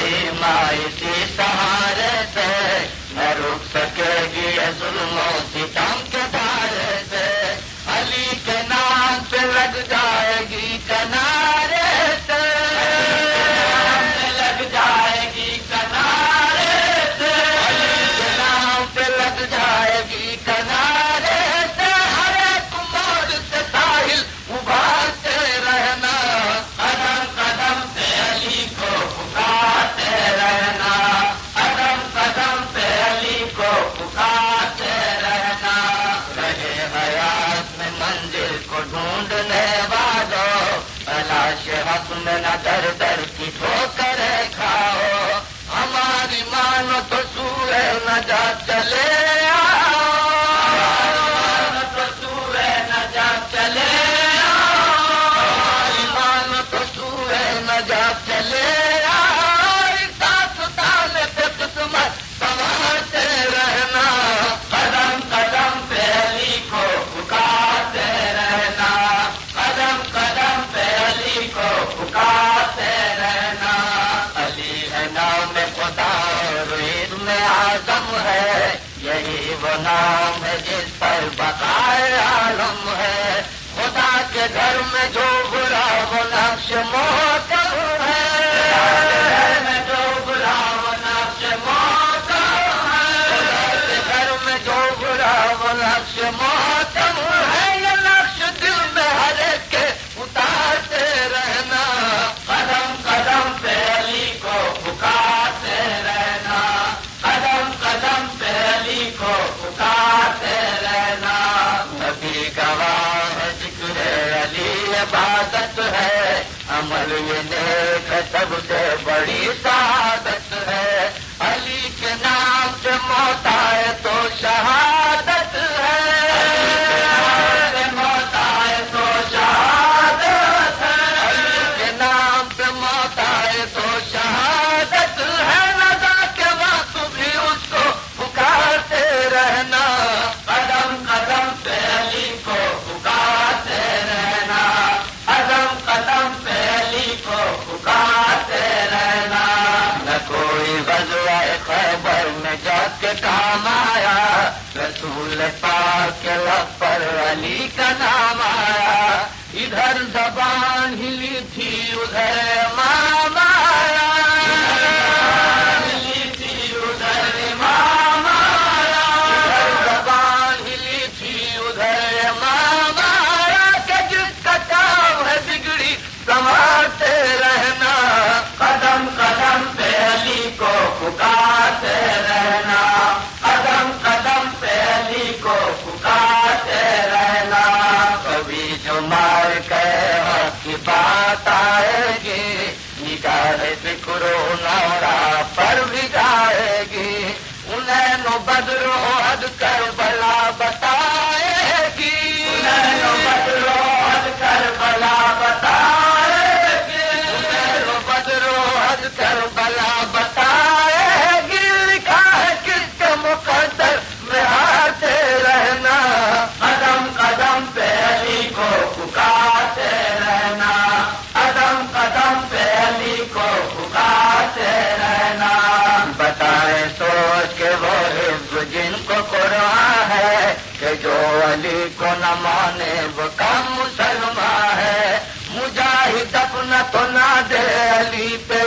آئے مائے کے سہارے سے نہ روک سکے گی ظلم و ستم کے دار سننا در در کی تو نام ہے جس پر بقائے عالم ہے۔ خدا کے گھر میں جو برا وہ نقش محتم ہے۔ گھر جو کے گھر میں جو عمل یہ نیک سب سے بڑی سعادت ہے۔ علی کے نام سے موت آئے تو شہادت کام آیا، رسول پاک کے پر علی کا نام آیا۔ ادھر زبان ہلی تھی، ادھر کی بات آئے گی نگاہ کرو نورا پر بھی جائے گی انہیں بدرو بدلو حد کر بلا بتائے گی انہیں نو بدلو حد کر بلا بتائے گی انہیں بدلو حد کر بلا جو علی کو نہ مانے وہ کم مسلمان ہے، مجاہد اپنا تو نہ دے علی پہ